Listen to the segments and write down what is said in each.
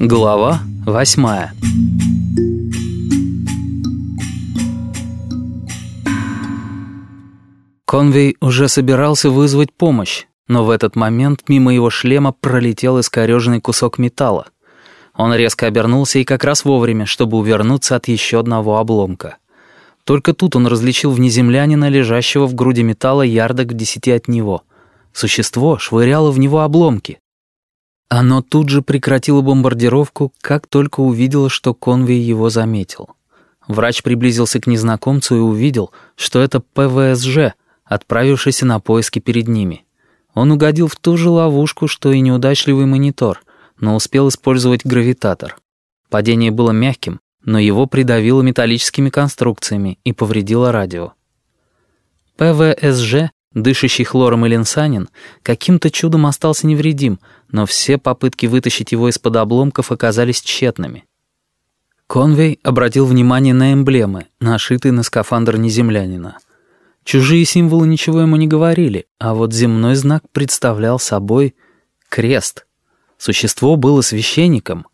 Глава восьмая Конвей уже собирался вызвать помощь, но в этот момент мимо его шлема пролетел искореженный кусок металла. Он резко обернулся и как раз вовремя, чтобы увернуться от еще одного обломка. Только тут он различил внеземлянина, лежащего в груди металла ярдок в десяти от него. Существо швыряло в него обломки. Оно тут же прекратило бомбардировку, как только увидело, что Конвей его заметил. Врач приблизился к незнакомцу и увидел, что это ПВСЖ, отправившийся на поиски перед ними. Он угодил в ту же ловушку, что и неудачливый монитор, но успел использовать гравитатор. Падение было мягким, но его придавило металлическими конструкциями и повредило радио. ПВСЖ Дышащий хлором Эленсанин каким-то чудом остался невредим, но все попытки вытащить его из-под обломков оказались тщетными. Конвей обратил внимание на эмблемы, нашитые на скафандр неземлянина. Чужие символы ничего ему не говорили, а вот земной знак представлял собой крест. Существо было священником.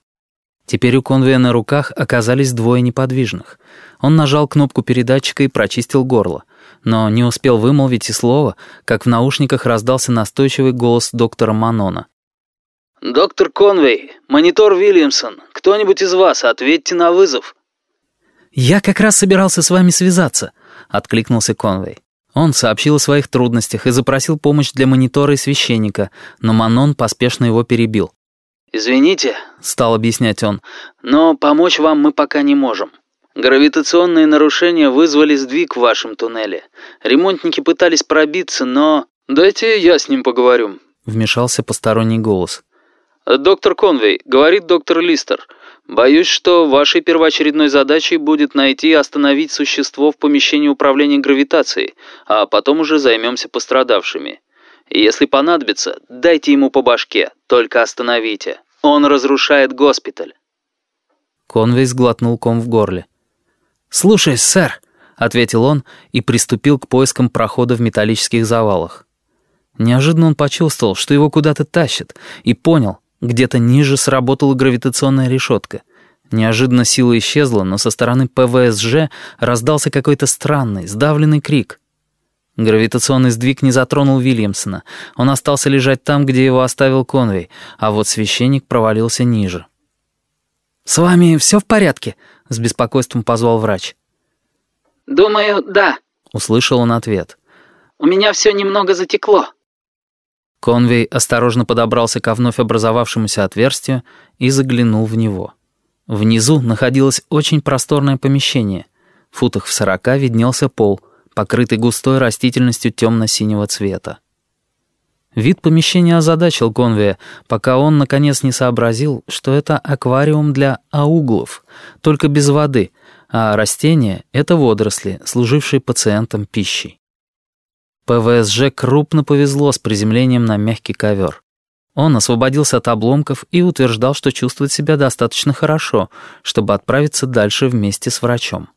Теперь у Конвея на руках оказались двое неподвижных. Он нажал кнопку передатчика и прочистил горло — но не успел вымолвить и слова, как в наушниках раздался настойчивый голос доктора Манона. «Доктор Конвей, монитор Вильямсон, кто-нибудь из вас, ответьте на вызов». «Я как раз собирался с вами связаться», — откликнулся Конвей. Он сообщил о своих трудностях и запросил помощь для монитора и священника, но Манон поспешно его перебил. «Извините», — стал объяснять он, — «но помочь вам мы пока не можем. Гравитационные нарушения вызвали сдвиг в вашем туннеле. Ремонтники пытались пробиться, но... Дайте я с ним поговорю. Вмешался посторонний голос. «Доктор Конвей, — говорит доктор Листер, — боюсь, что вашей первоочередной задачей будет найти и остановить существо в помещении управления гравитацией, а потом уже займемся пострадавшими. Если понадобится, дайте ему по башке, только остановите. Он разрушает госпиталь». Конвей сглотнул ком в горле. «Слушай, сэр», — ответил он и приступил к поискам прохода в металлических завалах. Неожиданно он почувствовал, что его куда-то тащат, и понял, где-то ниже сработала гравитационная решетка. Неожиданно сила исчезла, но со стороны ПВСЖ раздался какой-то странный, сдавленный крик. Гравитационный сдвиг не затронул Вильямсона. Он остался лежать там, где его оставил Конвей, а вот священник провалился ниже. «С вами все в порядке?» — с беспокойством позвал врач. «Думаю, да», — услышал он ответ. «У меня все немного затекло». Конвей осторожно подобрался ко вновь образовавшемуся отверстию и заглянул в него. Внизу находилось очень просторное помещение. В футах в сорока виднелся пол, покрытый густой растительностью темно-синего цвета. Вид помещения озадачил Конвея, пока он, наконец, не сообразил, что это аквариум для ауглов, только без воды, а растения — это водоросли, служившие пациентам пищей. ПВСЖ крупно повезло с приземлением на мягкий ковер. Он освободился от обломков и утверждал, что чувствует себя достаточно хорошо, чтобы отправиться дальше вместе с врачом.